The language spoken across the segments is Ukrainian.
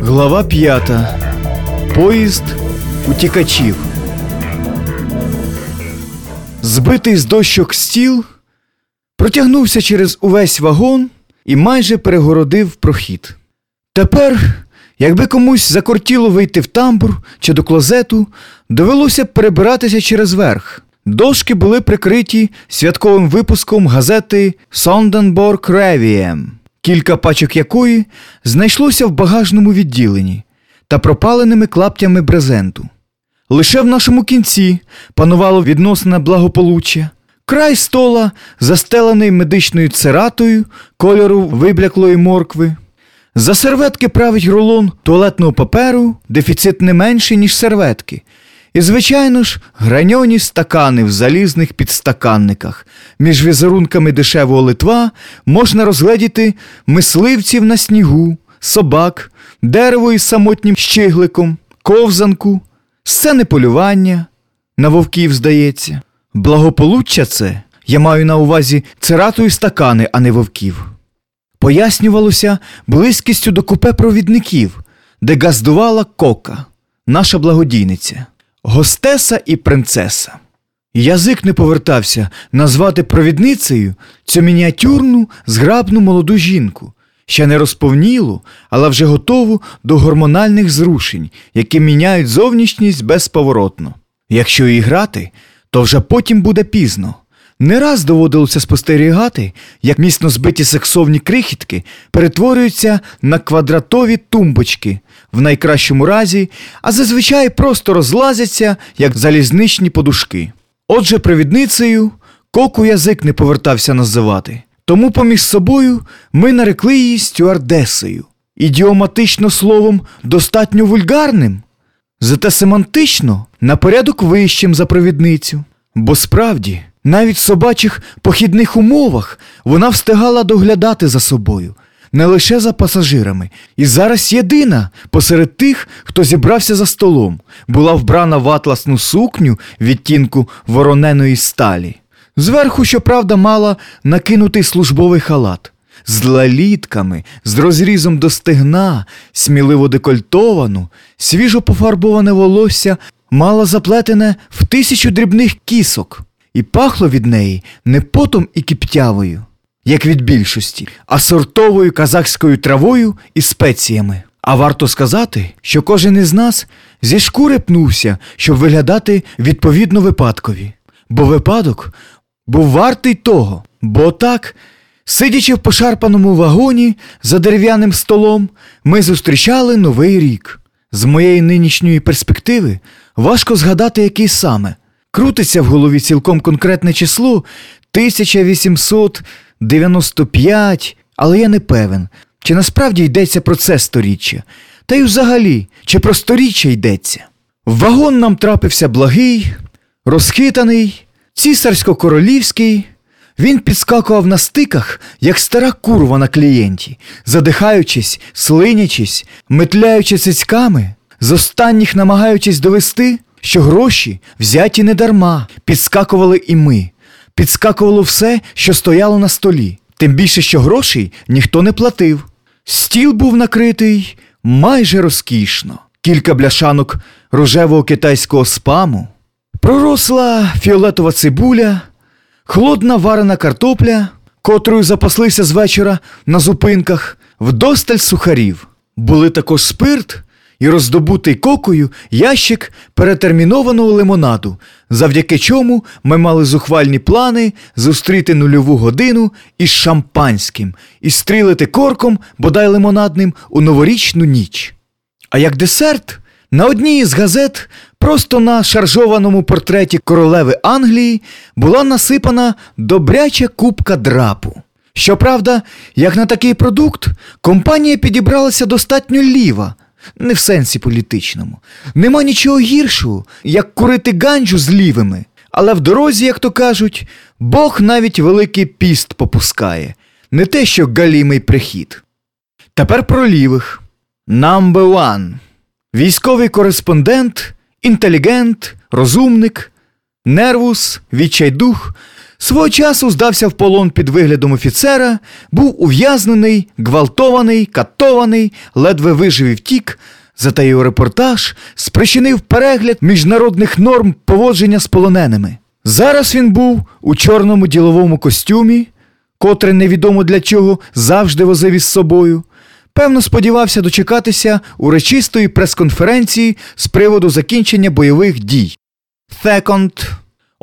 Глава п'ята. Поїзд утікачів. Збитий з дощок стіл протягнувся через увесь вагон і майже перегородив прохід. Тепер, якби комусь закортіло вийти в тамбур чи до клозету, довелося б перебиратися через верх. Дошки були прикриті святковим випуском газети Sondenborg Reviem, кілька пачок якої знайшлося в багажному відділенні та пропаленими клаптями брезенту. Лише в нашому кінці панувало відносне благополуччя. Край стола, застелений медичною цератою кольору вибляклої моркви. За серветки править рулон туалетного паперу, дефіцит не менший, ніж серветки. І, звичайно ж, граньоні стакани в залізних підстаканниках. Між візерунками дешевого литва можна розгледіти мисливців на снігу, собак, дерево із самотнім щигликом, ковзанку, сцени полювання, на вовків, здається. Благополуччя це, я маю на увазі церату і стакани, а не вовків. Пояснювалося близькістю до купе провідників, де газдувала кока, наша благодійниця, гостеса і принцеса. Язик не повертався назвати провідницею цю мініатюрну, зграбну молоду жінку, ще не розповнілу, але вже готову до гормональних зрушень, які міняють зовнішність безповоротно. Якщо її грати, то вже потім буде пізно. Не раз доводилося спостерігати, як міцно збиті сексовні крихітки перетворюються на квадратові тумбочки в найкращому разі, а зазвичай просто розлазяться, як залізничні подушки. Отже, провідницею коку язик не повертався називати, тому поміж собою ми нарекли її стюардесою. Ідіоматично словом достатньо вульгарним, зате семантично на порядок вищим за провідницю. Бо справді, навіть в собачих похідних умовах вона встигала доглядати за собою, не лише за пасажирами, і зараз єдина посеред тих, хто зібрався за столом, була вбрана в атласну сукню відтінку вороненої сталі. Зверху, щоправда, мала накинутий службовий халат. З лалітками, з розрізом до стегна, сміливо декольтовану, свіжо пофарбоване волосся мала заплетене в тисячу дрібних кісок, і пахло від неї не потом і кіптявою, як від більшості, а сортовою казахською травою і спеціями. А варто сказати, що кожен із нас зі шкури пнувся, щоб виглядати відповідно випадкові. Бо випадок був вартий того, бо так, сидячи в пошарпаному вагоні за дерев'яним столом, ми зустрічали новий рік. З моєї нинішньої перспективи важко згадати, який саме. Крутиться в голові цілком конкретне число 1895, але я не певен, чи насправді йдеться про це сторіччя, та й взагалі, чи про сторіччя йдеться. Вагон нам трапився благий, розхитаний, цісарсько-королівський. Він підскакував на стиках, як стара курва на клієнті, задихаючись, слинячись, метляючи цицьками, з останніх намагаючись довести, що гроші взяті не дарма, підскакували і ми, підскакувало все, що стояло на столі, тим більше, що грошей ніхто не платив. Стіл був накритий майже розкішно, кілька бляшанок рожевого китайського спаму, проросла фіолетова цибуля. Холодна варена картопля, котрою запаслися з вечора на зупинках, вдосталь сухарів. Були також спирт і роздобутий кокою ящик перетермінованого лимонаду, завдяки чому ми мали зухвальні плани зустріти нульову годину із шампанським і стрілити корком, бодай лимонадним, у новорічну ніч. А як десерт, на одній із газет, просто на шаржованому портреті королеви Англії, була насипана добряча купка драпу. Щоправда, як на такий продукт, компанія підібралася достатньо ліва, не в сенсі політичному. Нема нічого гіршого, як курити ганджу з лівими. Але в дорозі, як то кажуть, Бог навіть великий піст попускає, не те, що галімий прихід. Тепер про лівих. Number one. Військовий кореспондент, інтелігент, розумник, нервус, відчайдух, Свого часу здався в полон під виглядом офіцера, був ув'язнений, гвалтований, катований, ледве вижив і втік, затаїв репортаж, спричинив перегляд міжнародних норм поводження з полоненими. Зараз він був у чорному діловому костюмі, котрий невідомо для чого завжди возив із собою. Певно, сподівався дочекатися урочистої прес-конференції з приводу закінчення бойових дій. Секонд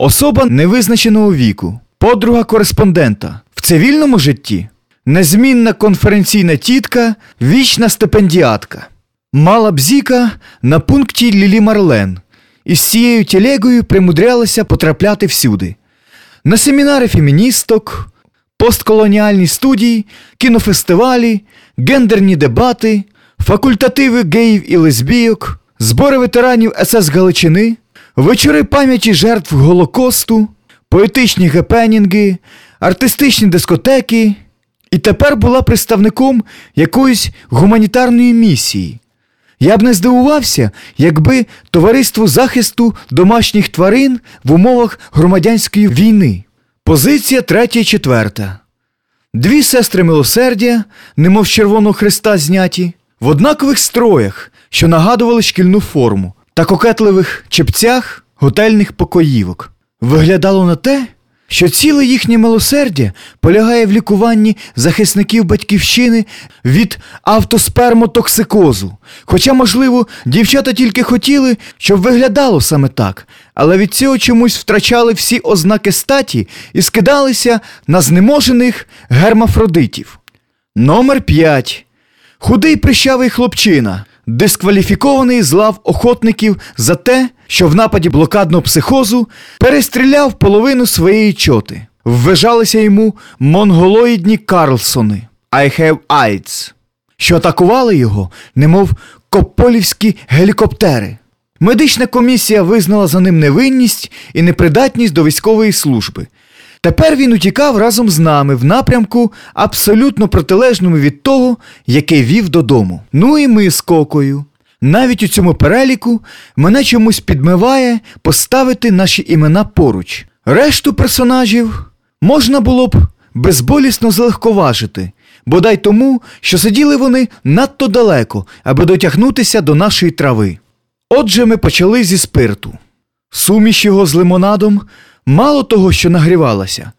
особа невизначеного віку, подруга кореспондента в цивільному житті, незмінна конференційна тітка, вічна стипендіатка. Мала бзіка на пункті Лілі Марлен і з цією телегою примудрялася потрапляти всюди. На семінари феміністок, постколоніальні студії, кінофестивалі, гендерні дебати, факультативи геїв і лесбійок, збори ветеранів СС Галичини, вечори пам'яті жертв Голокосту, поетичні гепенінги, артистичні дискотеки, і тепер була представником якоїсь гуманітарної місії. Я б не здивувався, якби товариство захисту домашніх тварин в умовах громадянської війни. Позиція третя і четверта. Дві сестри милосердя, немов Червоного Христа зняті, в однакових строях, що нагадували шкільну форму, та кокетливих чепцях готельних покоївок. Виглядало на те, що ціле їхнє милосердя полягає в лікуванні захисників батьківщини від автоспермотоксикозу. Хоча, можливо, дівчата тільки хотіли, щоб виглядало саме так, але від цього чомусь втрачали всі ознаки статі і скидалися на знеможених гермафродитів. Номер 5. Худий прищавий хлопчина, дискваліфікований з лав охотників за те, що в нападі блокадного психозу перестріляв половину своєї чоти. Ввижалися йому монголоїдні Карлсони I have AIDS, що атакували його, немов кополівські гелікоптери. Медична комісія визнала за ним невинність і непридатність до військової служби. Тепер він утікав разом з нами в напрямку, абсолютно протилежному від того, який вів додому. Ну і ми з кокою. Навіть у цьому переліку мене чомусь підмиває поставити наші імена поруч. Решту персонажів можна було б безболісно злегковажити, бодай тому, що сиділи вони надто далеко, аби дотягнутися до нашої трави. Отже, ми почали зі спирту. Суміш його з лимонадом мало того, що нагрівалася,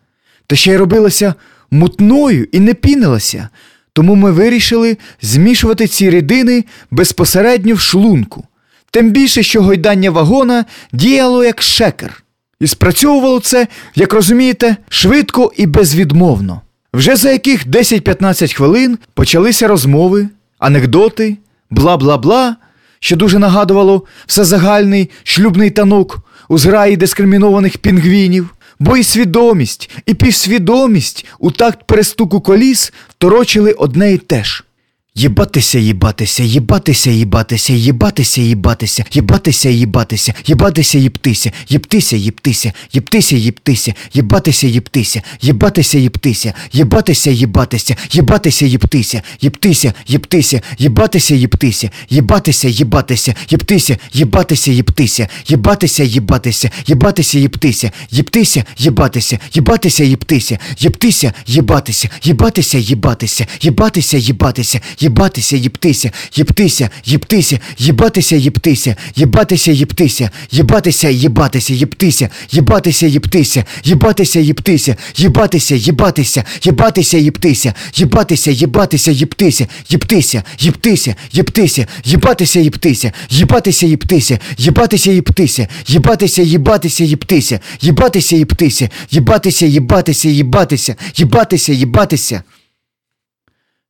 та ще й робилася мутною і не пінилася, тому ми вирішили змішувати ці рідини безпосередньо в шлунку. Тим більше, що гойдання вагона діяло як шекер. І спрацьовувало це, як розумієте, швидко і безвідмовно. Вже за яких 10-15 хвилин почалися розмови, анекдоти, бла бла бла, що дуже нагадувало всезагальний шлюбний танок у зграї дискримінованих пінгвінів, бо і свідомість, і півсвідомість у такт перестуку коліс торочили одне і те ж. Єбатися, їбатися, їбатися, їбатися, їбатися, їбатися, їбатися, їбатися, їбатися, їптися, їптися, їптися, їптися, їптися, їбатися, їптися, їбатися, їптися, їбатися, їбатися, їбатися, їптися, їптися, їптися, їбатися, їптися, їбатися, їбатися, їптися, їбатися, їптися, їбатися, їбатися, їбатися, їптися, їптися, їбатися, їбатися, їптися, їптися, їбатися, їбатися, їбатися, їбатися, їбатися, їбатися, їптися, їптися, їптися, їбатися, їптися, їбатися, їптися, їбатися, їбатися, їптися, їбатися, їптися, їбатися, їптися, їбатися, їбатися, їбатися, їптися, їбатися, їбатися, їптися, їптися, їптися, їптися, їбатися, їптися, їбатися, їптися, їбатися, їптися, їбатися, їбатися, їптися, їбатися, їптися, їбатися, їбатися, їбатися, їбатися, їбатися.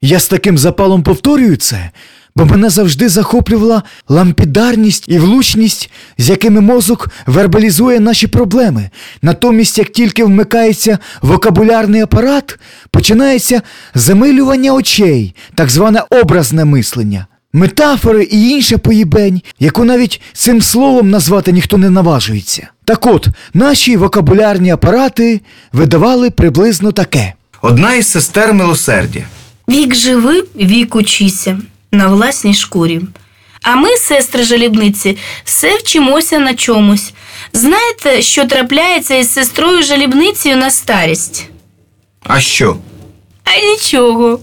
Я з таким запалом повторюю це, бо мене завжди захоплювала лампідарність і влучність, з якими мозок вербалізує наші проблеми. Натомість, як тільки вмикається вокабулярний апарат, починається замилювання очей, так зване образне мислення. Метафори і інша поїбень, яку навіть цим словом назвати ніхто не наважується. Так от, наші вокабулярні апарати видавали приблизно таке. Одна із сестер милосердя. Вік живи, вік учися на власній шкурі. А ми, сестри жалібниці, все вчимося на чомусь. Знаєте, що трапляється із сестрою жалібницею на старість? А що? А нічого.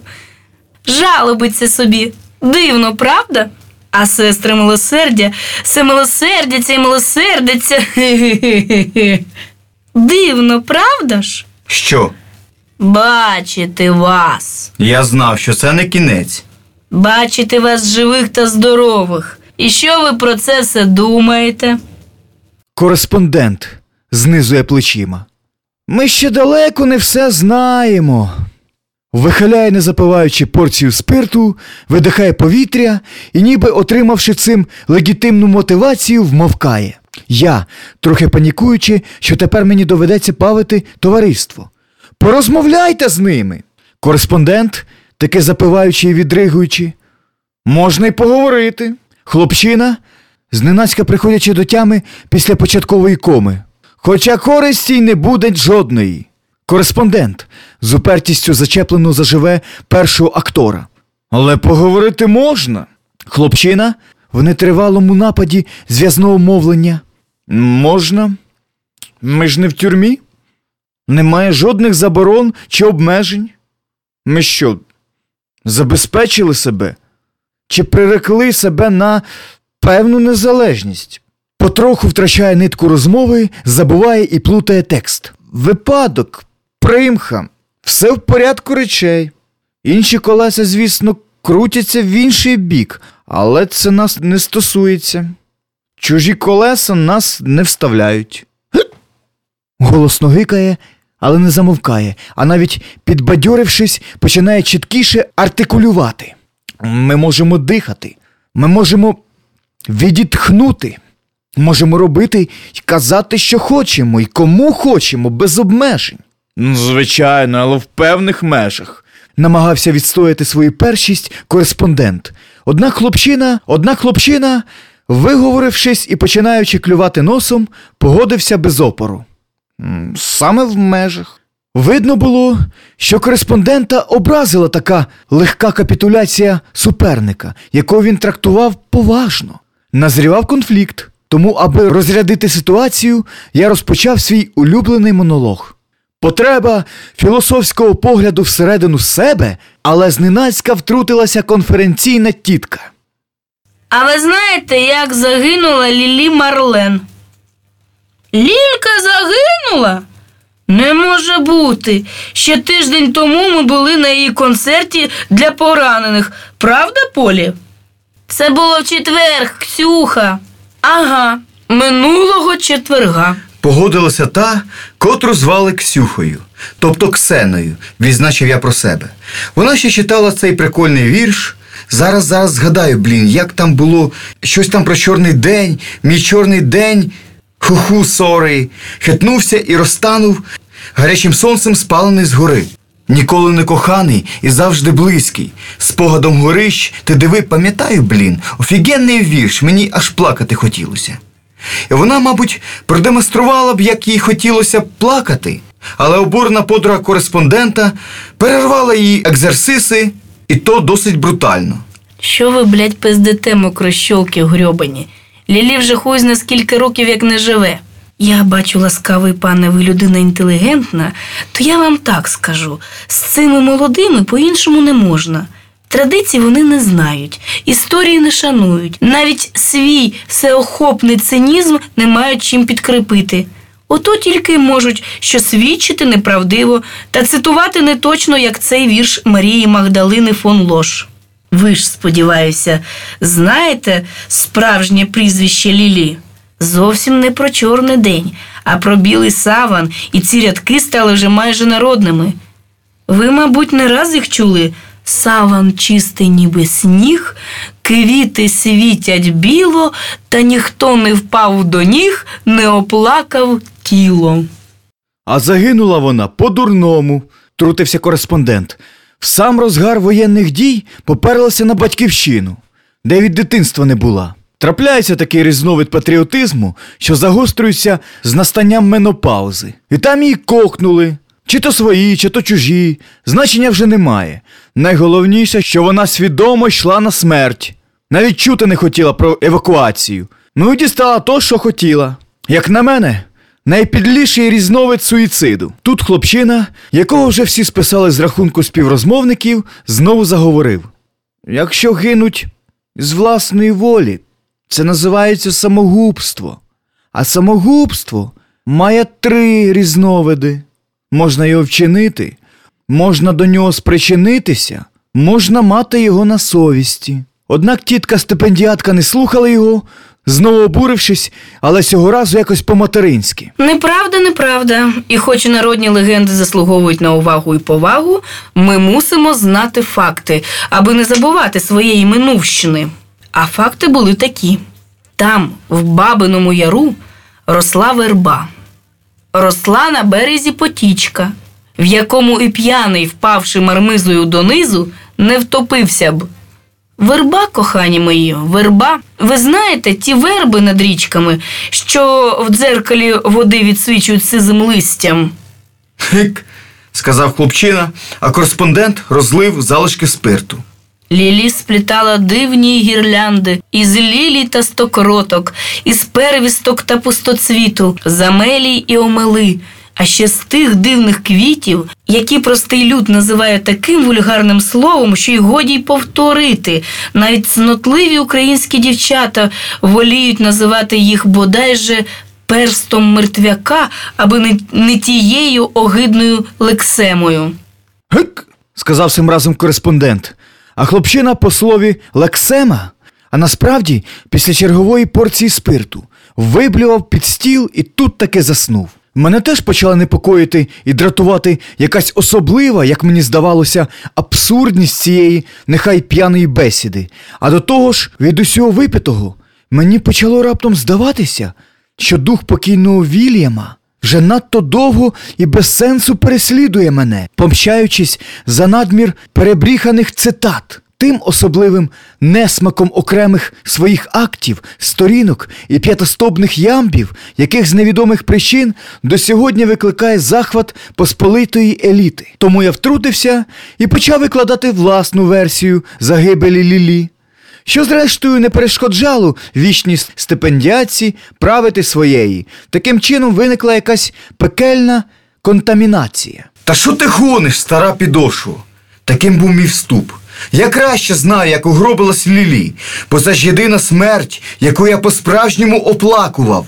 Жалобиться собі. Дивно, правда? А сестри милосердя, все милосердяться і милосердяться. Дивно, правда ж? Що? Бачити вас. Я знав, що це не кінець. Бачити вас живих та здорових. І що ви про це все думаєте? Кореспондент знизує плечима. Ми ще далеко не все знаємо. Вихиляє, не запиваючи порцію спирту, видихає повітря і, ніби отримавши цим легітимну мотивацію, вмовкає. Я, трохи панікуючи, що тепер мені доведеться павити товариство. Порозмовляйте з ними. Кореспондент, таки запиваючи і відригуючи. Можна й поговорити. Хлопчина, зненацька приходячи до тями після початкової коми. Хоча користі й не буде жодної. Кореспондент з упертістю зачеплено заживе першого актора. Але поговорити можна. Хлопчина в нетривалому нападі зв'язного мовлення. Можна. Ми ж не в тюрмі. Немає жодних заборон чи обмежень. Ми що, забезпечили себе? Чи прирекли себе на певну незалежність? Потроху втрачає нитку розмови, забуває і плутає текст. Випадок, примха, все в порядку речей. Інші колеса, звісно, крутяться в інший бік, але це нас не стосується. Чужі колеса нас не вставляють. Голосно гикає, але не замовкає, а навіть підбадьорившись, починає чіткіше артикулювати. Ми можемо дихати, ми можемо відітхнути, можемо робити і казати, що хочемо, і кому хочемо, без обмежень. Ну, Звичайно, але в певних межах. Намагався відстояти свою першість кореспондент. Однак хлопчина, однак хлопчина, виговорившись і починаючи клювати носом, погодився без опору. Саме в межах. Видно було, що кореспондента образила така легка капітуляція суперника, якого він трактував поважно. Назрівав конфлікт, тому, аби розрядити ситуацію, я розпочав свій улюблений монолог. Потреба філософського погляду всередину себе, але зненацька втрутилася конференційна тітка. А ви знаєте, як загинула Лілі Марлен? Лілька загинула? Не може бути. Ще тиждень тому ми були на її концерті для поранених. Правда, Полі? Це було в четвер, Ксюха. Ага, минулого четверга. Погодилася та, котру звали Ксюхою, тобто Ксеною, відзначив я про себе. Вона ще читала цей прикольний вірш. Зараз, зараз згадаю, блін, як там було щось там про чорний день, мій чорний день, ху-ху, сори, хитнувся і розтанув гарячим сонцем спалений згори. Ніколи не коханий і завжди близький. Спогадом горищ, ти диви, пам'ятаю, блін, офігенний вірш, мені аж плакати хотілося. І вона, мабуть, продемонструвала б, як їй хотілося плакати, але обурена подруга кореспондента перервала її екзерсиси, і то досить брутально. Що ви, блядь, пиздите, мокрощолки грьобані? Лілі вже хуй зна скільки років як не живе. Я бачу, ласкавий пане, ви людина інтелігентна, то я вам так скажу: з цими молодими по-іншому не можна. Традицій вони не знають, історії не шанують, навіть свій всеохопний цинізм не мають чим підкріпити. Ото тільки можуть що свідчити неправдиво та цитувати не точно, як цей вірш Марії Магдалини фон Лош. Ви ж, сподіваюся, знаєте справжнє прізвище Лілі? Зовсім не про чорний день, а про білий саван, і ці рядки стали вже майже народними. Ви, мабуть, не раз їх чули. Саван чистий, ніби сніг, квіти світять біло, та ніхто не впав до ніг, не оплакав тіло. А загинула вона по-дурному, трутився кореспондент. В сам розгар воєнних дій поперлася на батьківщину, де від дитинства не була. Трапляється такий різновид патріотизму, що загострюється з настанням менопаузи. І там її кокнули. Чи то свої, чи то чужі, значення вже немає. Найголовніше, що вона свідомо йшла на смерть. Навіть чути не хотіла про евакуацію. Ну і дістала то, що хотіла. Як на мене, найпідліший різновид суїциду. Тут хлопчина, якого вже всі списали з рахунку співрозмовників, знову заговорив: Якщо гинуть з власної волі, це називається самогубство. А самогубство має три різновиди. Можна його вчинити, можна до нього спричинитися, можна мати його на совісті. Однак тітка стипендіатка не слухала його, знову обурившись, але цього разу якось по-материнськи. Неправда, неправда. І хоч народні легенди заслуговують на увагу і повагу, ми мусимо знати факти, аби не забувати своєї минувщини. А факти були такі: там, в Бабиному яру, росла верба, росла на березі потічка, в якому і п'яний, впавши мармизою донизу, не втопився б. Верба, кохані мої, верба. Ви знаєте, ті верби над річками, що в дзеркалі води відсвічують сизим листям. Хик, сказав хлопчина, а кореспондент розлив залишки спирту. Лілі сплітала дивні гірлянди із лілій та стокроток, із первісток та пустоцвіту, замелій і омели, а ще з тих дивних квітів, які простий люд називає таким вульгарним словом, що й годі й повторити. Навіть цнотливі українські дівчата воліють називати їх бодай же перстом мертвяка, аби не, не тією огидною лексемою. Гик, сказав цим разом кореспондент. А хлопчина по слові лексема, а насправді після чергової порції спирту виблював під стіл і тут таки заснув. Мене теж почала непокоїти і дратувати якась особлива, як мені здавалося, абсурдність цієї нехай п'яної бесіди. А до того ж, від усього випитого, мені почало раптом здаватися, що дух покійного Вільяма вже надто довго і без сенсу переслідує мене, помчаючись за надмір перебріханих цитат, тим особливим несмаком окремих своїх актів, сторінок і п'ятостопних ямбів, яких з невідомих причин до сьогодні викликає захват посполитої еліти. Тому я втрутився і почав викладати власну версію загибелі Лілі що зрештою не перешкоджало вічній стипендіаці правити своєї. Таким чином виникла якась пекельна контамінація. Та що ти гониш, стара підошва? Таким був мій вступ. Я краще знаю, як угробилась Лілі, бо це ж єдина смерть, яку я по-справжньому оплакував.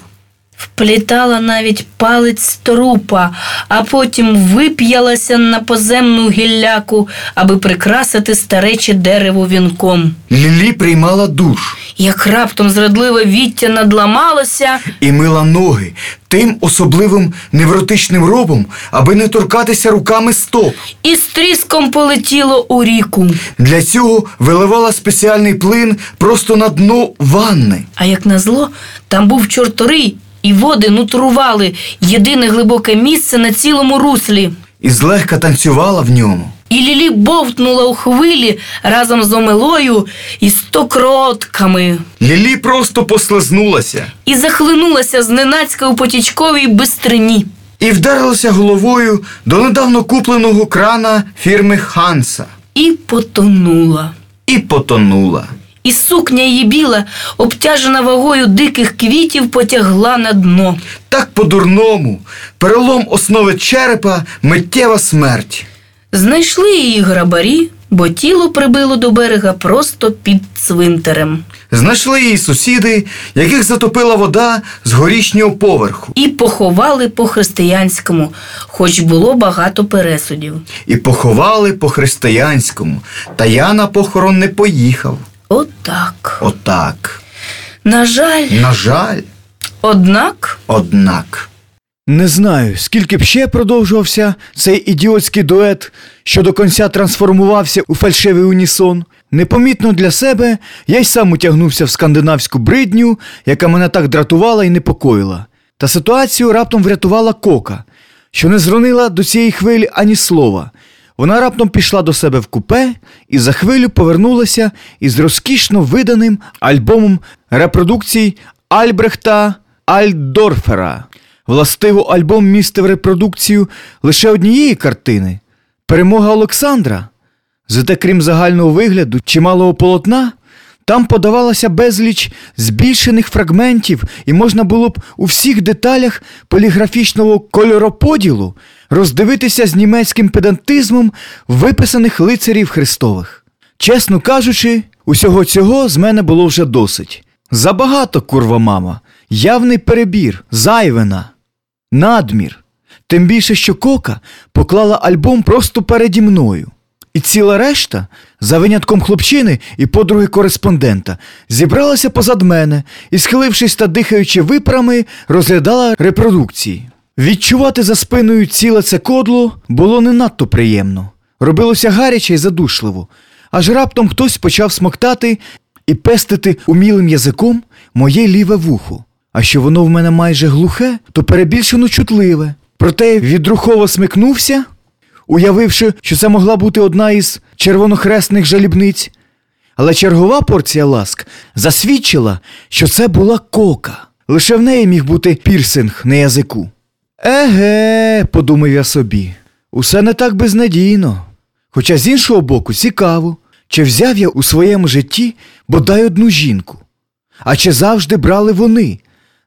Вплітала навіть палець трупа, а потім вип'ялася на поземну гілляку, аби прикрасити старече дерево вінком. Лілі приймала душ Як раптом зрадливе віття надламалося, і мила ноги тим особливим невротичним робом, аби не торкатися руками стоп. і з тріском полетіло у ріку. Для цього виливала спеціальний плин просто на дно ванни. А як назло, там був чорторий, і води нутрували єдине глибоке місце на цілому руслі. І злегка танцювала в ньому. І Лілі бовтнула у хвилі разом з омелою і стокротками. Лілі просто послизнулася і захлинулася зненацька у потічковій бистрині. і вдарилася головою до недавно купленого крана фірми Ханса. І потонула. І потонула. І сукня її біла, обтяжена вагою диких квітів, потягла на дно. Так по-дурному, перелом основи черепа, миттєва смерть. Знайшли її грабарі, бо тіло прибило до берега просто під цвинтарем. Знайшли її сусіди, яких затопила вода з горішнього поверху, І поховали по-християнському, хоч було багато пересудів. і поховали по-християнському. Та я на похорон не поїхав. Отак. Отак. На жаль, На жаль, однак, однак. Не знаю, скільки б ще продовжувався цей ідіотський дует, що до кінця трансформувався у фальшивий унісон. Непомітно для себе я й сам утягнувся в скандинавську бридню, яка мене так дратувала і непокоїла. Та ситуацію раптом врятувала кока, що не зронила до цієї хвилі ані слова. Вона раптом пішла до себе в купе і за хвилю повернулася із розкішно виданим альбомом репродукцій Альбрехта Альдорфера. Властиво альбом містив репродукцію лише однієї картини Перемога Олександра. Зате, крім загального вигляду чималого полотна, Там подавалося безліч збільшених фрагментів, і можна було б у всіх деталях поліграфічного кольороподілу роздивитися з німецьким педантизмом виписаних лицарів Христових. Чесно кажучи, усього цього з мене було вже досить. Забагато, курва мама, явний перебір, зайвина, надмір. Тим більше, що Кока поклала альбом просто переді мною. І ціла решта, за винятком хлопчини і подруги кореспондента, зібралася позад мене і, схилившись та дихаючи випрами, розглядала репродукції. Відчувати за спиною ціле це кодло було не надто приємно. Робилося гаряче і задушливо, аж раптом хтось почав смоктати і пестити умілим язиком моє ліве вухо. А що воно в мене майже глухе, то перебільшено чутливе. Проте відрухово смикнувся, уявивши, що це могла бути одна із червонохресних жалібниць. Але чергова порція ласк засвідчила, що це була кока. Лише в неї міг бути пірсинг на язику. Еге, подумав я собі, усе не так безнадійно. Хоча з іншого боку, цікаво, чи взяв я у своєму житті бодай одну жінку, а чи завжди брали вони,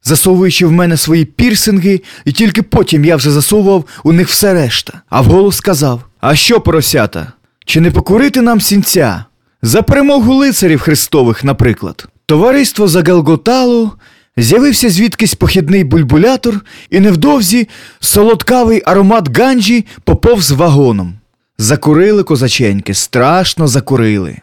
засовуючи в мене свої пірсинги, і тільки потім я вже засовував у них все решта. А вголос сказав: А що, поросята? Чи не покурити нам сінця? За перемогу лицарів Христових, наприклад. Товариство загелготало, з'явився звідкись похідний бульбулятор, і невдовзі солодкавий аромат ганджі поповз вагоном. Закурили козаченьки, страшно закурили.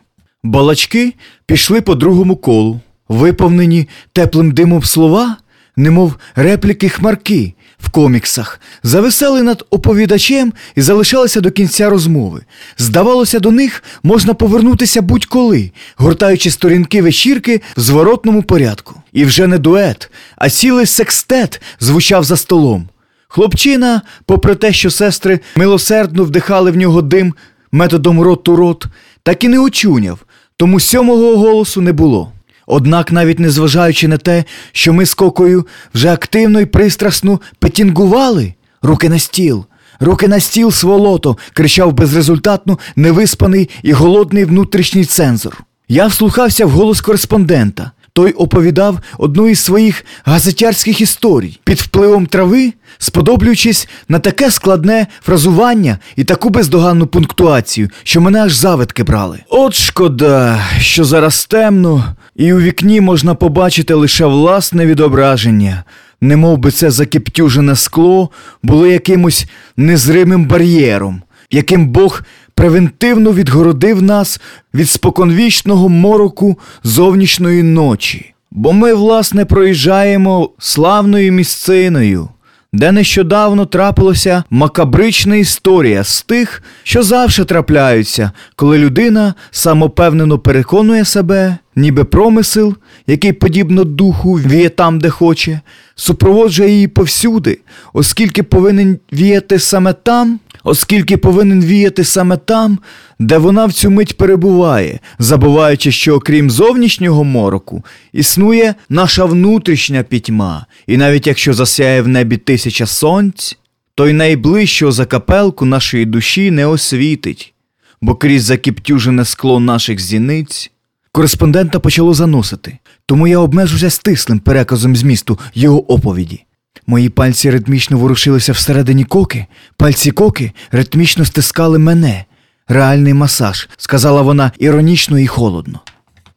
Балачки пішли по другому колу, виповнені теплим димом слова, немов репліки хмарки в коміксах, зависали над оповідачем і залишалися до кінця розмови. Здавалося, до них можна повернутися будь-коли, гортаючи сторінки вечірки в зворотному порядку. І вже не дует, а цілий секстет звучав за столом. Хлопчина, попри те, що сестри милосердно вдихали в нього дим методом рот-ту-рот, так і не очуняв, тому сьомого голосу не було. Однак, навіть незважаючи на те, що ми з кокою вже активно і пристрасно петінгували, руки на стіл, руки на стіл, сволото, кричав безрезультатно невиспаний і голодний внутрішній цензор. Я вслухався в голос кореспондента. Той оповідав одну із своїх газетярських історій під впливом трави, сподоблюючись на таке складне фразування і таку бездоганну пунктуацію, що мене аж завидки брали. От шкода, що зараз темно, і у вікні можна побачити лише власне відображення, немов би це закіптюжене скло було якимось незримим бар'єром, яким Бог превентивно відгородив нас від споконвічного мороку зовнішньої ночі. Бо ми, власне, проїжджаємо славною місциною, де нещодавно трапилася макабрична історія з тих, що завжди трапляються, коли людина самопевнено переконує себе, ніби промисел, який, подібно духу, віє там, де хоче, супроводжує її повсюди, оскільки повинен віяти саме там, оскільки повинен віяти саме там, де вона в цю мить перебуває, забуваючи, що окрім зовнішнього мороку, існує наша внутрішня пітьма, і навіть якщо засяє в небі тисяча сонць, то й найближчого закапелку нашої душі не освітить, бо крізь закіптюжене скло наших зіниць кореспондента почало заносити, тому я обмежуся стислим переказом змісту його оповіді. Мої пальці ритмічно ворушилися всередині коки, пальці коки ритмічно стискали мене. Реальний масаж, сказала вона іронічно і холодно.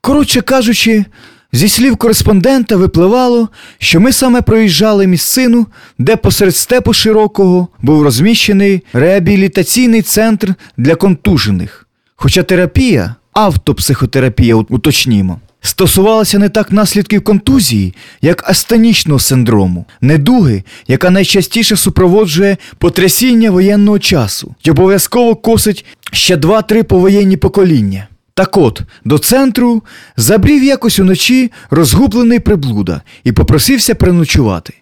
Коротше кажучи, зі слів кореспондента випливало, що ми саме проїжджали місцину, де посеред степу широкого був розміщений реабілітаційний центр для контужених. Хоча терапія, автопсихотерапія, уточнімо, стосувалася не так наслідків контузії, як астенічного синдрому, недуги, яка найчастіше супроводжує потрясіння воєнного часу і обов'язково косить ще два-три повоєнні покоління. Так от, до центру забрів якось уночі розгублений приблуда і попросився переночувати.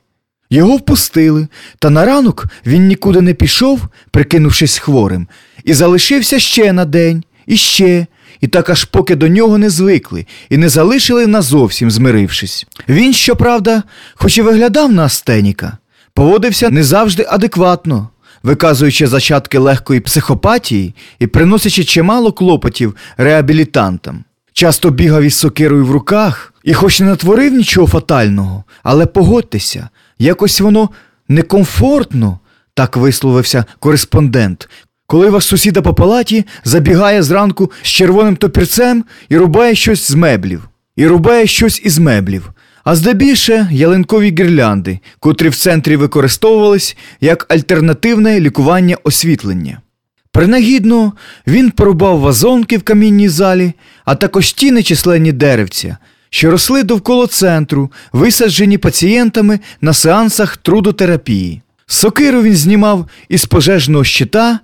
Його впустили, та на ранок він нікуди не пішов, прикинувшись хворим, і залишився ще на день, і ще, і так аж поки до нього не звикли і не залишили назовсім змирившись. Він, щоправда, хоч і виглядав на астеніка, поводився не завжди адекватно, виказуючи зачатки легкої психопатії і приносячи чимало клопотів реабілітантам. Часто бігав із сокирою в руках і хоч не натворив нічого фатального, але погодьтеся, якось воно некомфортно, так висловився кореспондент. Коли ваш сусіда по палаті забігає зранку з червоним топірцем і рубає щось з меблів, і рубає щось із меблів, а здебільше ялинкові гірлянди, котрі в центрі використовувались як альтернативне лікування освітлення. Принагідно він порубав вазонки в камінній залі, а також ті нечисленні деревця, що росли довкола центру, висаджені пацієнтами на сеансах трудотерапії. Сокиру він знімав із пожежного щита,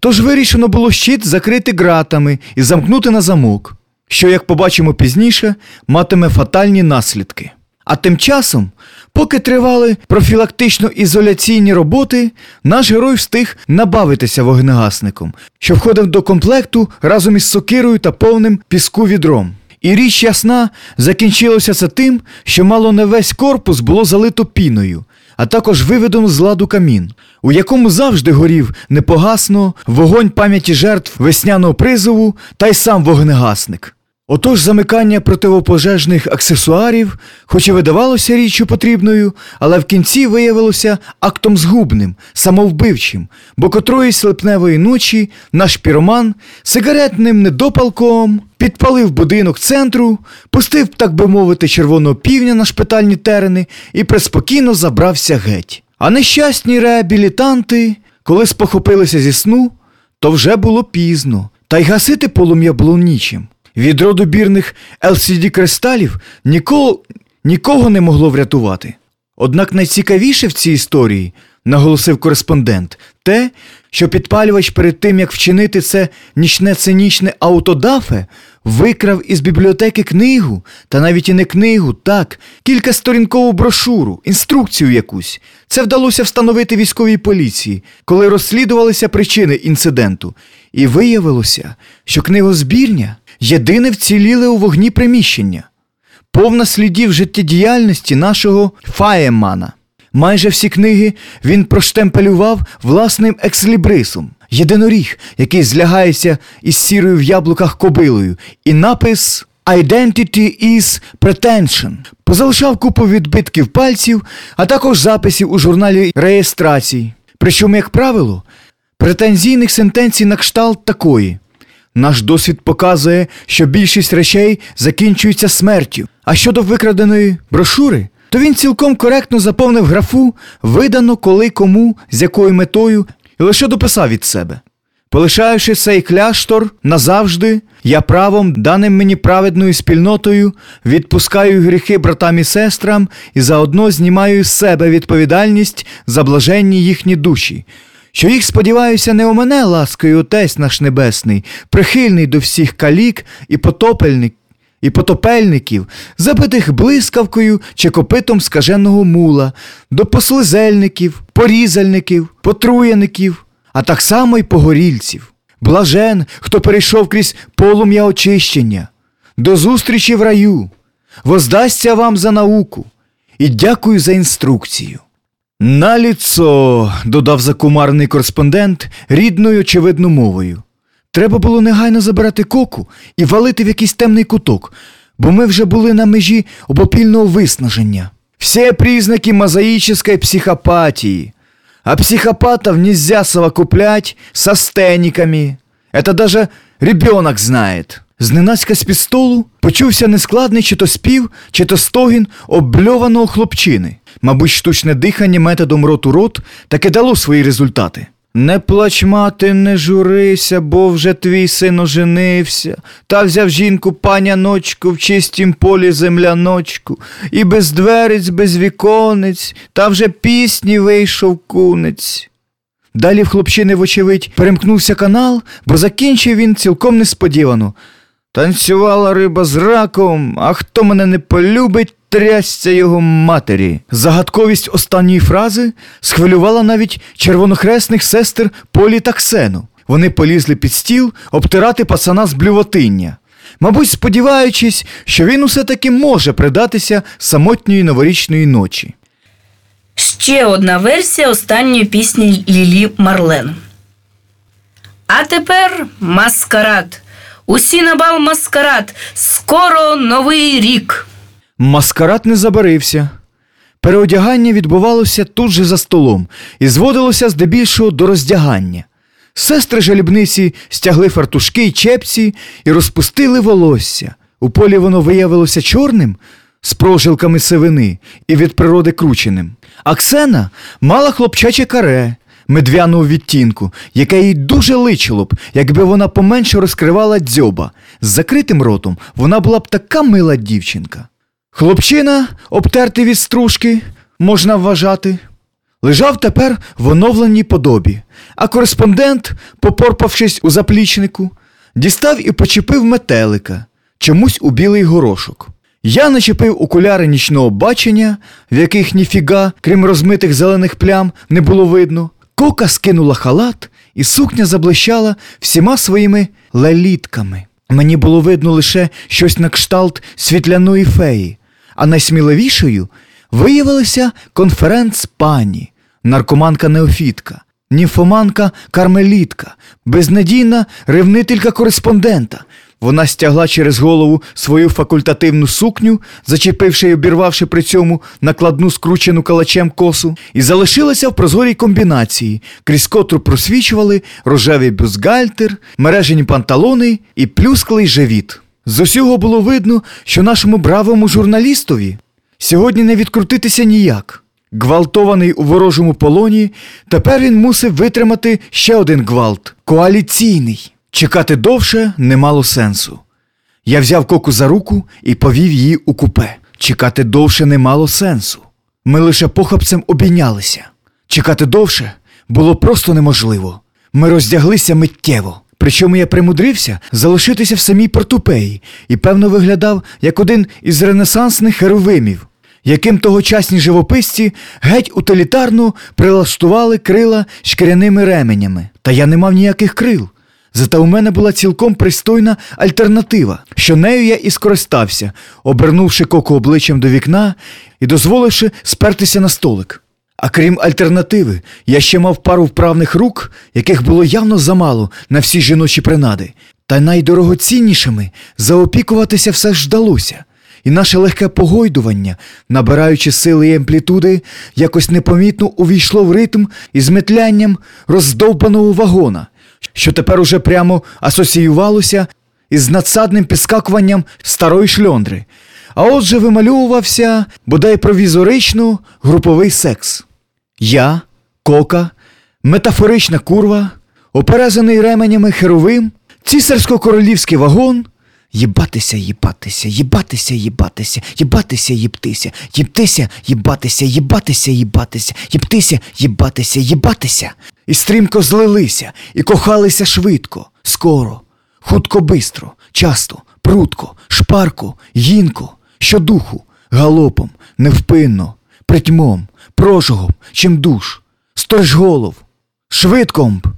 тож вирішено було щит закрити ґратами і замкнути на замок, що, як побачимо пізніше, матиме фатальні наслідки. А тим часом, поки тривали профілактично-ізоляційні роботи, наш герой встиг набавитися вогнегасником, що входив до комплекту разом із сокирою та повним піску відром. І річ ясна закінчилося це тим, що мало не весь корпус було залито піною, а також виведено з ладу камін, у якому завжди горів непогасно вогонь пам'яті жертв весняного призову та й сам вогнегасник. Отож замикання противопожежних аксесуарів, хоч і видавалося річчю потрібною, але в кінці виявилося актом згубним, самовбивчим, бо котроїсь липневої ночі наш піроман сигаретним недопалком підпалив будинок центру, пустив, так би мовити, червоного півня на шпитальні терени і преспокійно забрався геть. А нещасні реабілітанти, коли спохопилися зі сну, то вже було пізно, та й гасити полум'я було нічим. Від роду бірних LCD кристалів нікого, нікого не могло врятувати. Однак найцікавіше в цій історії, наголосив кореспондент, те, що підпалювач перед тим, як вчинити це нічне цинічне аутодафе, викрав із бібліотеки книгу, та навіть і не книгу, так, кількасторінкову брошуру, інструкцію якусь. Це вдалося встановити військовій поліції, коли розслідувалися причини інциденту. І виявилося, що книгозбірня єдине вціліле у вогні приміщення, повна слідів життєдіяльності нашого Фаємана. Майже всі книги він проштемпелював власним екслібрисом, єдиноріг, який злягається із сірою в яблуках кобилою, і напис Identity is Pretension. Позалишав купу відбитків пальців, а також записів у журналі реєстрацій. Причому, як правило, претензійних сентенцій на кшталт такої. Наш досвід показує, що більшість речей закінчується смертю. А щодо викраденої брошури, то він цілком коректно заповнив графу, видано коли кому, з якою метою, і лише дописав від себе. Полишаючи цей кляштор назавжди, я правом, даним мені праведною спільнотою, відпускаю гріхи братам і сестрам і заодно знімаю з себе відповідальність за блаженні їхні душі. Що їх, сподіваюся, не омине ласкою Отець наш Небесний, прихильний до всіх калік і потопельник, і потопельників, забитих блискавкою чи копитом скаженого мула, до послизельників, порізальників, потруяників, а так само й погорільців. Блажен, хто перейшов крізь полум'я очищення, до зустрічі в раю, воздасться вам за науку і дякую за інструкцію. На ліцо, додав закумарний кореспондент рідною очевидно мовою. Треба було негайно забирати коку і валити в якийсь темний куток, бо ми вже були на межі обопільного виснаження. Все признаки мозаической психопатии. А психопатов нельзя совокуплять со стениками. Это даже ребенок знает. Зненацька з під столу почувся нескладний чи то спів, чи то стогін обльованого хлопчини. Мабуть, штучне дихання методом рот у рот таки дало свої результати. Не плач, мати, не журися, бо вже твій син оженився, та взяв жінку паняночку в чистім полі земляночку, і без дверець, без віконець, та вже пісні вийшов кунець. Далі в хлопчини, вочевидь, перемкнувся канал, бо закінчив він цілком несподівано. Танцювала риба з раком, а хто мене не полюбить, трясся його матері. Загадковість останньої фрази схвилювала навіть червонохресних сестер Полі та Ксену. Вони полізли під стіл обтирати пацана з блювотиння. Мабуть, сподіваючись, що він усе таки може придатися самотньої новорічної ночі. Ще одна версія останньої пісні Лілі Марлен. А тепер маскарад. Усі на бал маскарад. Скоро новий рік. Маскарад не забарився. Переодягання відбувалося тут же за столом і зводилося здебільшого до роздягання. Сестри жалібниці стягли фартушки й чепці і розпустили волосся. У полі воно виявилося чорним з прожилками сивини і від природи крученим. Аксена мала хлопчаче каре медвяного відтінку, яке їй дуже личило б, якби вона поменше розкривала дзьоба. З закритим ротом вона була б така мила дівчинка. Хлопчина, обтертий від стружки, можна вважати, лежав тепер в оновленій подобі, а кореспондент, попорпавшись у заплічнику, дістав і почепив метелика, чомусь у білий горошок. Я начепив окуляри нічного бачення, в яких ніфіга, крім розмитих зелених плям, не було видно. Кока скинула халат, і сукня заблищала всіма своїми лелітками. Мені було видно лише щось на кшталт світляної феї, а найсміливішою виявилася конференц-пані, наркоманка Неофітка, німфоманка Кармелітка, безнадійна ревнителька кореспондента. Вона стягла через голову свою факультативну сукню, зачепивши й обірвавши при цьому накладну скручену калачем косу, і залишилася в прозорій комбінації, крізь котру просвічували рожевий бюстгальтер, мережені панталони і плюсклий живіт. З усього було видно, що нашому бравому журналістові сьогодні не відкрутитися ніяк. Гвалтований у ворожому полоні, тепер він мусив витримати ще один гвалт коаліційний. Чекати довше не мало сенсу. Я взяв коку за руку і повів її у купе. Чекати довше не мало сенсу. Ми лише похапцем обійнялися. Чекати довше було просто неможливо. Ми роздяглися миттєво. Причому я примудрився залишитися в самій портупеї і, певно, виглядав як один із ренесансних херовимів, яким тогочасні живописці геть утилітарно прилаштували крила шкіряними ременями. Та я не мав ніяких крил. Зате у мене була цілком пристойна альтернатива, що нею я і скористався, обернувши коку обличчям до вікна і дозволивши спертися на столик. А крім альтернативи, я ще мав пару вправних рук, яких було явно замало на всі жіночі принади, та найдорогоціннішими заопікуватися все ж вдалося. І наше легке погойдування, набираючи сили і амплітуди, якось непомітно увійшло в ритм із метлянням роздовбаного вагона, що тепер уже прямо асоціювалося із надсадним підскакуванням старої шльондри. А отже вимальовувався бодай провізорично груповий секс. Я, кока, метафорична курва, оперезаний ременями херовим, цісарсько-королівський вагон. Їбатися, їбатися, їбатися, їбатися, їбатися, їбтися, їбтися, їбатися, їбатися, їбатися, їбтися, їбатися, їбатися. І стрімко злилися, і кохалися швидко, скоро, хутко бистро, часто, прутко, шпарко, гінко, щодуху, галопом, невпинно, притьмом, прожогом, чим душ, сторожголов, швидком б,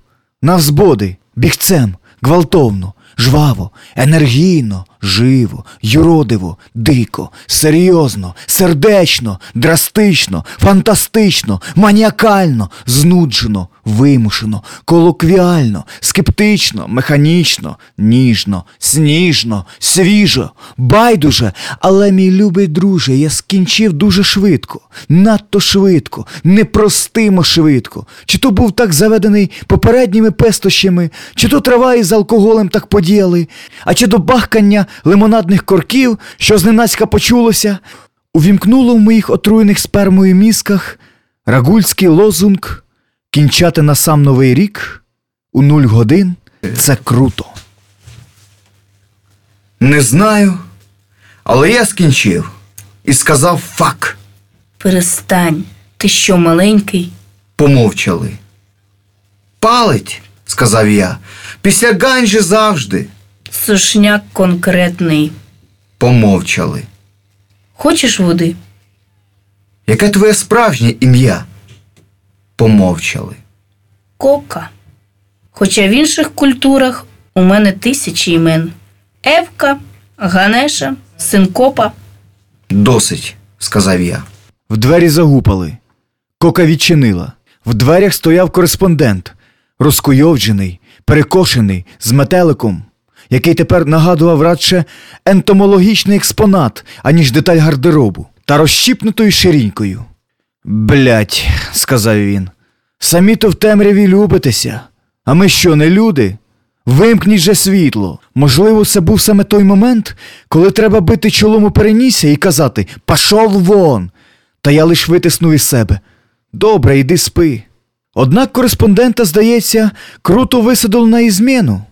навзбоди, бігцем, гвалтовно, жваво, енергійно, живо, юродиво, дико, серйозно, сердечно, драстично, фантастично, маніакально, знуджено, вимушено, колоквіально, скептично, механічно, ніжно, сніжно, свіжо, байдуже, але, мій любий друже, я скінчив дуже швидко, надто швидко, непростимо швидко. Чи то був так заведений попередніми пестощами, чи то трава із алкоголем так подіяли, а чи до бахкання лимонадних корків, що зненацька почулося, увімкнуло в моїх отруєних спермою мізках рагульський лозунг кінчати на сам новий рік у нуль годин це круто. Не знаю, але я скінчив і сказав фак. Перестань. Ти що, маленький? Помовчали. Палить, сказав я. Після ганджі завжди. Сушняк конкретний. Помовчали. Хочеш води? Яке твоє справжнє ім'я? Помовчали. Кока. Хоча в інших культурах у мене тисячі імен: Евка, Ганеша, Синкопа. Досить, сказав я. В двері загупали. Кока відчинила. В дверях стояв кореспондент, розкуйовджений, перекошений, з метеликом, який тепер нагадував радше ентомологічний експонат, аніж деталь гардеробу, та розщіпнутою ширінькою. Блять, сказав він, самі то в темряві любитеся. А ми що, не люди? Вимкніть же світло. Можливо, це був саме той момент, коли треба бити чолом у перенісся і казати Пашов вон. Та я лиш витиснув із себе. Добре, йди спи. Однак кореспондента, здається, круто висадило на ізміну.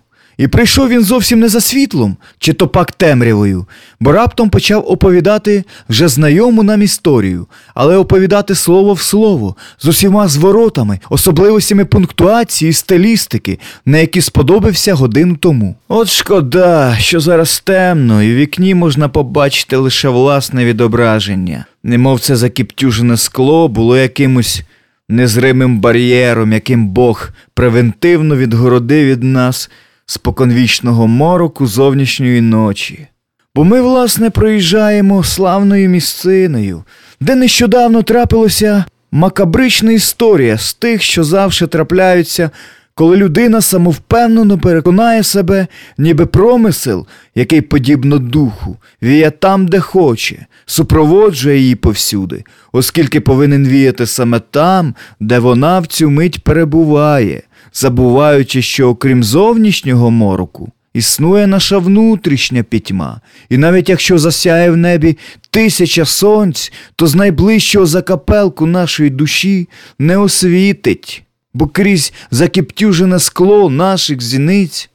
І прийшов він зовсім не за світлом, чи то пак темрявою, бо раптом почав оповідати вже знайому нам історію, але оповідати слово в слово, з усіма зворотами, особливостями пунктуації стилістики, на які сподобався годину тому. От шкода, що зараз темно, і в вікні можна побачити лише власне відображення, немов це закіптюжене скло було якимось незримим бар'єром, яким Бог превентивно відгородив від нас споконвічного мороку зовнішньої ночі. Бо ми, власне, проїжджаємо славною місциною, де нещодавно трапилася макабрична історія з тих, що завжди трапляються, коли людина самовпевнено переконає себе, ніби промисел, який, подібно духу, віє там, де хоче, супроводжує її повсюди, оскільки повинен віяти саме там, де вона в цю мить перебуває, забуваючи, що окрім зовнішнього мороку, існує наша внутрішня пітьма, і навіть якщо засяє в небі тисяча сонць, то з найближчого закапелку нашої душі не освітить, бо крізь закіптюжене скло наших зіниць.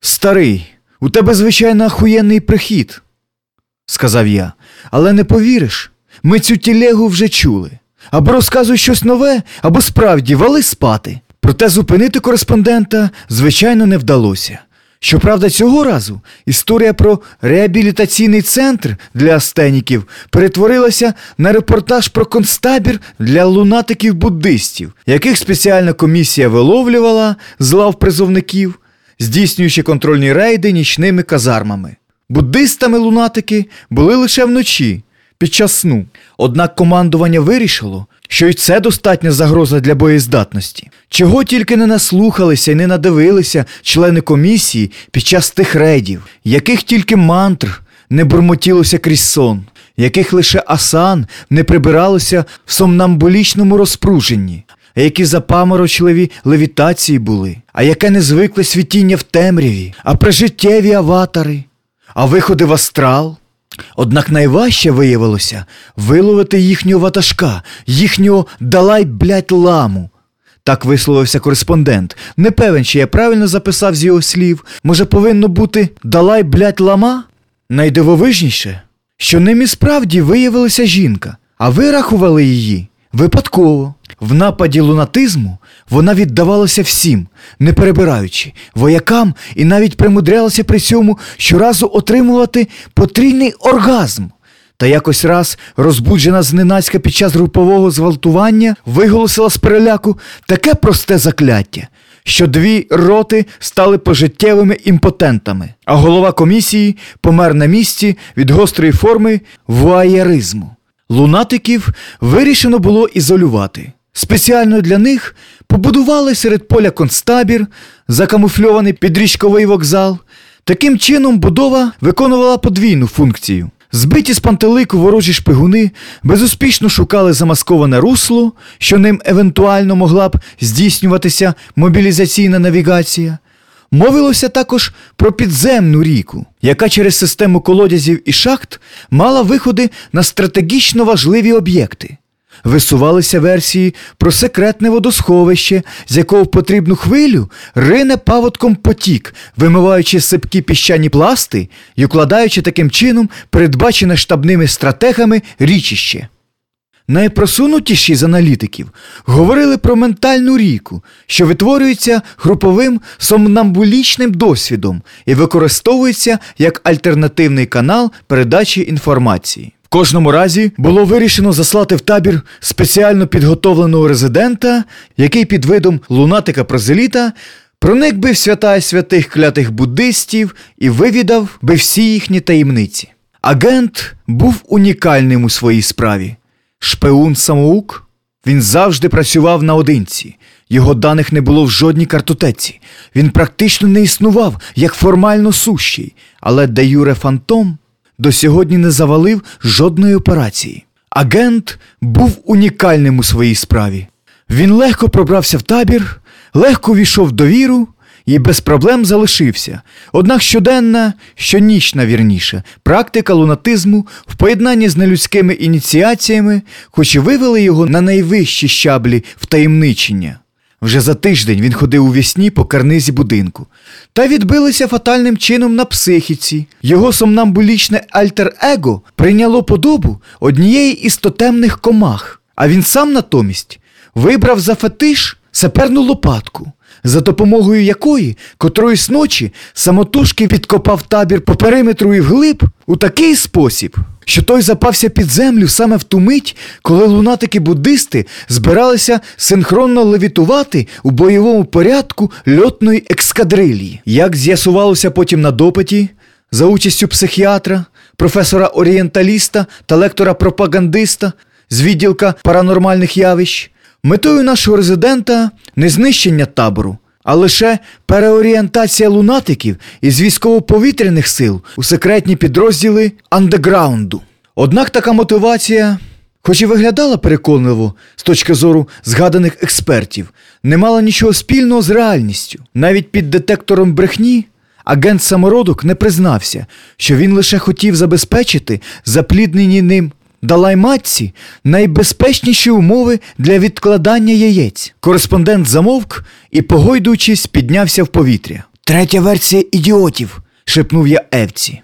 Старий, у тебе, звичайно, ахуєнний прихід, сказав я, але не повіриш, ми цю тілегу вже чули. Або розказуй щось нове, або справді вали спати. Проте зупинити кореспондента, звичайно, не вдалося. Щоправда, цього разу історія про реабілітаційний центр для астеніків перетворилася на репортаж про концтабір для лунатиків-буддистів, яких спеціальна комісія виловлювала з лав призовників, здійснюючи контрольні рейди нічними казармами. Буддистами лунатики були лише вночі, під час сну. Однак командування вирішило, що й це достатня загроза для боєздатності. Чого тільки не наслухалися і не надивилися члени комісії під час тих рейдів, яких тільки мантр не бурмотілося крізь сон, яких лише асан не прибиралося в сомнамбулічному розпруженні, а які запаморочливі левітації були, а яке незвикле світіння в темряві, а прижиттєві аватари, а виходи в астрал. Однак найважче виявилося виловити їхнього ватажка, їхнього далай блять ламу. Так висловився кореспондент. Не певен, чи я правильно записав з його слів. Може, повинно бути далай блять лама? Найдивовижніше, що ним і справді виявилася жінка, а ви рахували її випадково. В нападі лунатизму вона віддавалася всім, не перебираючи, воякам і навіть примудрялася при цьому щоразу отримувати потрійний оргазм. Та якось раз, розбуджена зненацька під час групового зґвалтування, виголосила з переляку таке просте закляття, що дві роти стали пожиттєвими імпотентами, а голова комісії помер на місці від гострої форми вуаєризму. Лунатиків вирішено було ізолювати. Спеціально для них побудували серед поля концтабір, закамуфльований під річковий вокзал. Таким чином будова виконувала подвійну функцію. Збиті з пантелику ворожі шпигуни безуспішно шукали замасковане русло, що ним евентуально могла б здійснюватися мобілізаційна навігація. Мовилося також про підземну ріку, яка через систему колодязів і шахт мала виходи на стратегічно важливі об'єкти. Висувалися версії про секретне водосховище, з якого в потрібну хвилю рине паводком потік, вимиваючи сипкі піщані пласти і укладаючи таким чином передбачене штабними стратегами річище. Найпросунутіші з аналітиків говорили про ментальну ріку, що витворюється груповим сомнамбулічним досвідом і використовується як альтернативний канал передачі інформації. Кожному разі було вирішено заслати в табір спеціально підготовленого резидента, який під видом лунатика прозеліта проник би в свята святих клятих буддистів і вивідав би всі їхні таємниці. Агент був унікальним у своїй справі. Шпеун самоук він завжди працював наодинці, Його даних не було в жодній картотеці. Він практично не існував як формально сущий, але де Юре Фантом до сьогодні не завалив жодної операції. Агент був унікальним у своїй справі. Він легко пробрався в табір, легко війшов в довіру і без проблем залишився. Однак щоденна, щонічна вірніше, практика лунатизму в поєднанні з нелюдськими ініціаціями, хоч і вивели його на найвищі щаблі втаємничення. Вже за тиждень він ходив у вісні по карнизі будинку та відбилися фатальним чином на психіці. Його сомнамбулічне альтер-его прийняло подобу однієї із тотемних комах, а він сам натомість вибрав за фетиш саперну лопатку, за допомогою якої котроїсь ночі самотужки підкопав табір по периметру і вглиб у такий спосіб, що той запався під землю саме в ту мить, коли лунатики-буддисти збиралися синхронно левітувати у бойовому порядку льотної екскадрилії. Як з'ясувалося потім на допиті, за участю психіатра, професора-орієнталіста та лектора-пропагандиста з відділка паранормальних явищ, метою нашого резидента не знищення табору, а лише переорієнтація лунатиків із військово-повітряних сил у секретні підрозділи андеграунду. Однак така мотивація, хоч і виглядала переконливо з точки зору згаданих експертів, не мала нічого спільного з реальністю. Навіть під детектором брехні агент самородок не признався, що він лише хотів забезпечити запліднені ним Далайматці найбезпечніші умови для відкладання яєць. Кореспондент замовк і, погойдуючись, піднявся в повітря. Третя версія ідіотів, шепнув я Евці.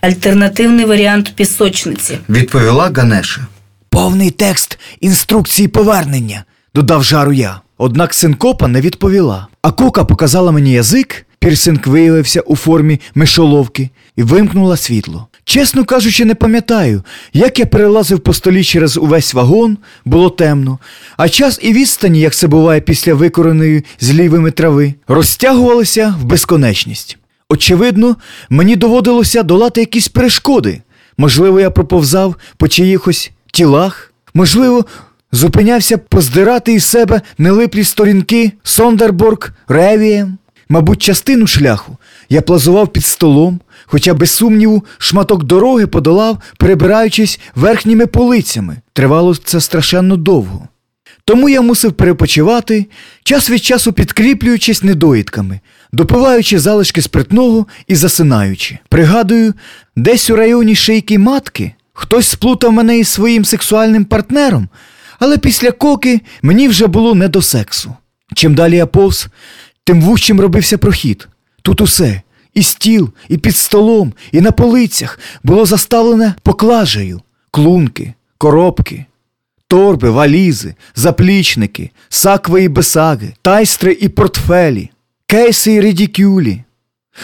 Альтернативний варіант пісочниці. Відповіла Ганеша. Повний текст інструкції повернення, додав жару я. Однак синкопа не відповіла. А кока показала мені язик, пірсинг виявився у формі мишоловки і вимкнула світло. Чесно кажучи, не пам'ятаю, як я перелазив по столі через увесь вагон, було темно, а час і відстані, як це буває після викореної злівими трави, розтягувалися в безконечність. Очевидно, мені доводилося долати якісь перешкоди. Можливо, я проповзав по чиїхось тілах, можливо, зупинявся поздирати із себе нелиплі сторінки Сондерборг, Ревієм. Мабуть, частину шляху я плазував під столом, хоча, без сумніву, шматок дороги подолав, перебираючись верхніми полицями. Тривало це страшенно довго. Тому я мусив перепочивати, час від часу підкріплюючись недоїдками, допиваючи залишки спиртного і засинаючи. Пригадую, десь у районі шийки матки хтось сплутав мене із своїм сексуальним партнером, але після коки мені вже було не до сексу. Чим далі я повз, тим вужчим робився прохід. Тут усе і стіл, і під столом, і на полицях було заставлене поклажею, клунки, коробки, торби, валізи, заплічники, сакви і бесаги, тайстри і портфелі, кейси і редікюлі.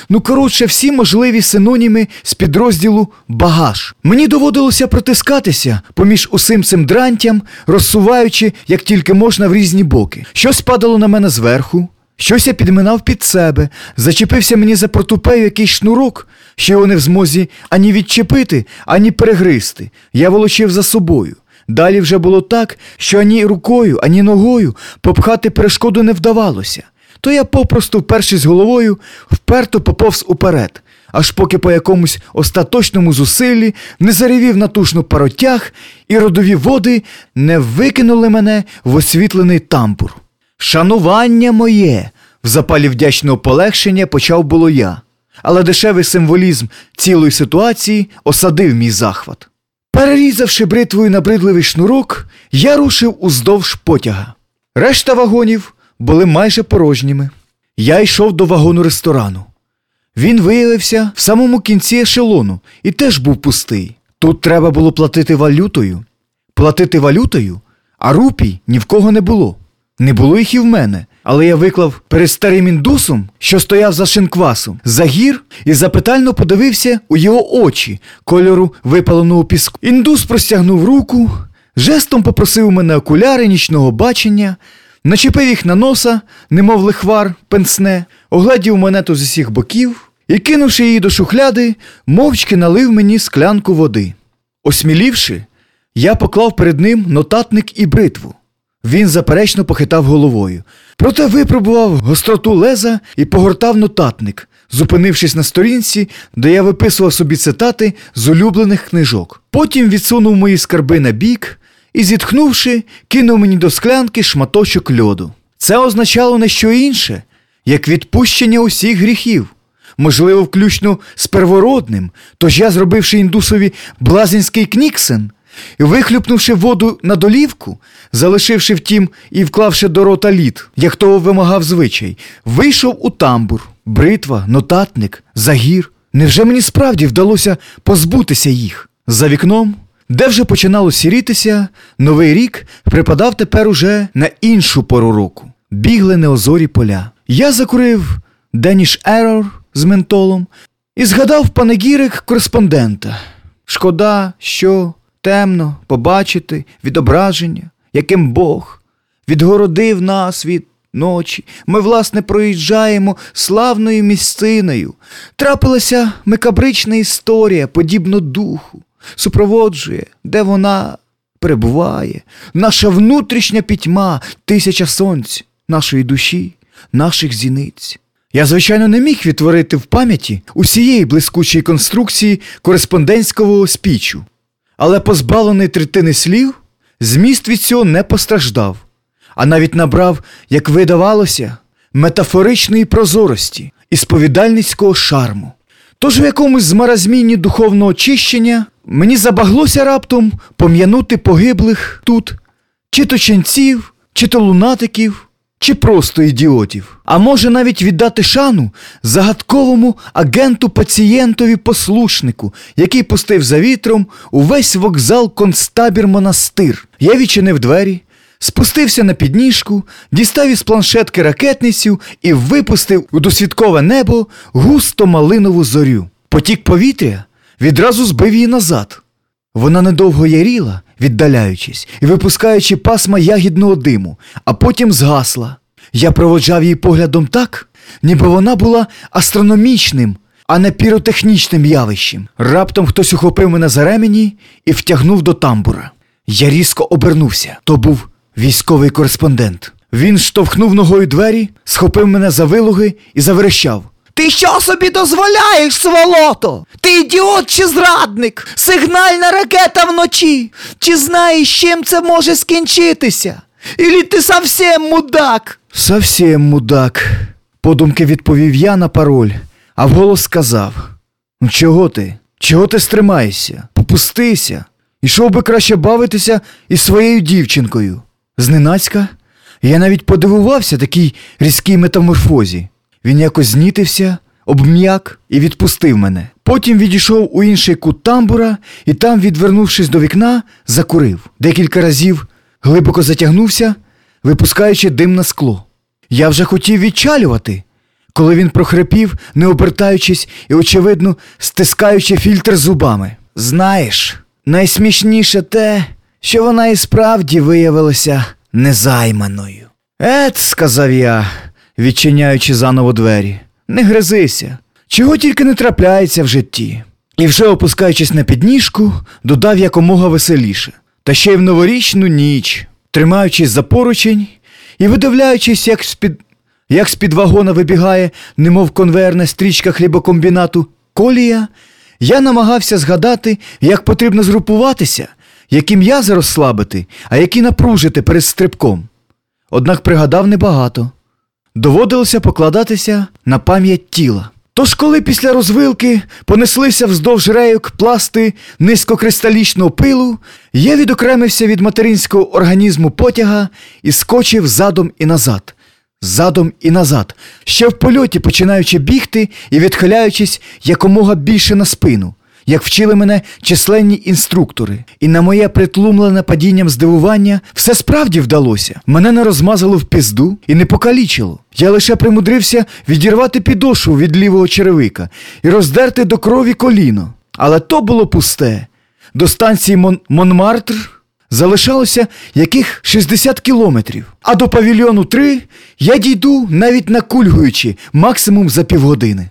Ну, коротше, всі можливі синоніми з підрозділу багаж. Мені доводилося протискатися поміж усім цим дрантям, розсуваючи, як тільки можна в різні боки. Щось падало на мене зверху, щось я підминав під себе, зачепився мені за портупею якийсь шнурок, що його не в змозі ані відчепити, ані перегризти. Я волочив за собою. Далі вже було так, що ані рукою, ані ногою попхати перешкоду не вдавалося. То я попросту, впершись головою, вперто поповз уперед, аж поки по якомусь остаточному зусиллі не заревів натушно паротяг, і родові води не викинули мене в освітлений тамбур. Шанування моє! В запалі вдячного полегшення почав було я, але дешевий символізм цілої ситуації осадив мій захват. Перерізавши бритвою набридливий шнурок, я рушив уздовж потяга. Решта вагонів були майже порожніми. Я йшов до вагону ресторану. Він виявився в самому кінці ешелону і теж був пустий. Тут треба було платити валютою. Платити валютою, а рупій ні в кого не було. Не було їх і в мене, але я виклав перед старим індусом, що стояв за шинквасом, загір і запитально подивився у його очі кольору випаленого піску. Індус простягнув руку, жестом попросив у мене окуляри нічного бачення, начепив їх на носа, немов лихвар пенсне, огледів монету з усіх боків і, кинувши її до шухляди, мовчки налив мені склянку води. Осмілівши, я поклав перед ним нотатник і бритву. Він заперечно похитав головою. Проте випробував гостроту леза і погортав нотатник, зупинившись на сторінці, де я виписував собі цитати з улюблених книжок. Потім відсунув мої скарби на бік і, зітхнувши, кинув мені до склянки шматочок льоду. Це означало не що інше, як відпущення усіх гріхів, можливо, включно з первородним, тож я, зробивши індусові блазінський кніксен, і вихлюпнувши воду на долівку, залишивши втім і вклавши до рота лід, як того вимагав звичай, вийшов у тамбур, бритва, нотатник, загір. Невже мені справді вдалося позбутися їх? За вікном, де вже починало сірітися, новий рік припадав тепер уже на іншу пору року. Бігли неозорі поля. Я закурив Деніш Ерор з ментолом і згадав панегірик кореспондента. Шкода, що темно побачити відображення, яким Бог відгородив нас від ночі. Ми, власне, проїжджаємо славною місциною. Трапилася мекабрична історія, подібно духу, супроводжує, де вона перебуває, наша внутрішня пітьма, тисяча сонць нашої душі, наших зіниць. Я, звичайно, не міг відтворити в пам'яті усієї блискучої конструкції кореспондентського спічу, але позбавлений третини слів, зміст від цього не постраждав, а навіть набрав, як видавалося, метафоричної прозорості і сповідальницького шарму. Тож в якомусь змаразмінні духовного очищення мені забаглося раптом пом'янути погиблих тут, чи то ченців, чи то лунатиків, чи просто ідіотів. А може навіть віддати шану загадковому агенту пацієнтові послушнику, який пустив за вітром увесь вокзал концтабір монастир. Я відчинив двері, спустився на підніжку, дістав із планшетки ракетницю і випустив у досвідкове небо густо малинову зорю. Потік повітря відразу збив її назад. Вона недовго яріла, віддаляючись і випускаючи пасма ягідного диму, а потім згасла. Я проводжав її поглядом так, ніби вона була астрономічним, а не піротехнічним явищем. Раптом хтось ухопив мене за ремені і втягнув до тамбура. Я різко обернувся. То був військовий кореспондент. Він штовхнув ногою двері, схопив мене за вилуги і заверещав. Ти що собі дозволяєш, сволото? Ти ідіот чи зрадник? Сигнальна ракета вночі. Чи знаєш, чим це може скінчитися? Ілі ти совсем мудак? Совсем мудак, подумки відповів я на пароль, а вголос сказав: Ну чого ти? Чого ти стримаєшся? Попустися. Ішов би краще бавитися із своєю дівчинкою. Зненацька я навіть подивувався такій різкій метаморфозі. Він якось знітився, обм'як і відпустив мене. Потім відійшов у інший кут тамбура і там, відвернувшись до вікна, закурив. Декілька разів глибоко затягнувся, випускаючи дим на скло. Я вже хотів відчалювати, коли він прохрипів, не обертаючись і, очевидно, стискаючи фільтр зубами. Знаєш, найсмішніше те, що вона і справді виявилася незайманою. Ет, сказав я, відчиняючи заново двері, не гризися, чого тільки не трапляється в житті. І вже опускаючись на підніжку, додав якомога веселіше. Та ще й в новорічну ніч, тримаючись за поручень і видивляючись, як з-під, як з-під вагона вибігає, немов конвейерна стрічка хлібокомбінату колія, я намагався згадати, як потрібно згрупуватися, які м'язи розслабити, а які напружити перед стрибком. Однак пригадав небагато. Доводилося покладатися на пам'ять тіла. Тож, коли після розвилки понеслися вздовж рейок пласти низькокристалічного пилу, я відокремився від материнського організму потяга і скочив задом і назад, задом і назад, ще в польоті починаючи бігти і відхиляючись якомога більше на спину, як вчили мене численні інструктори. І на моє притлумлене падінням здивування все справді вдалося. Мене не розмазало в пізду і не покалічило. Я лише примудрився відірвати підошву від лівого черевика і роздерти до крові коліно. Але то було пусте. До станції Мон- Монмартр залишалося яких 60 кілометрів. А до павільйону 3 я дійду навіть накульгуючи максимум за півгодини.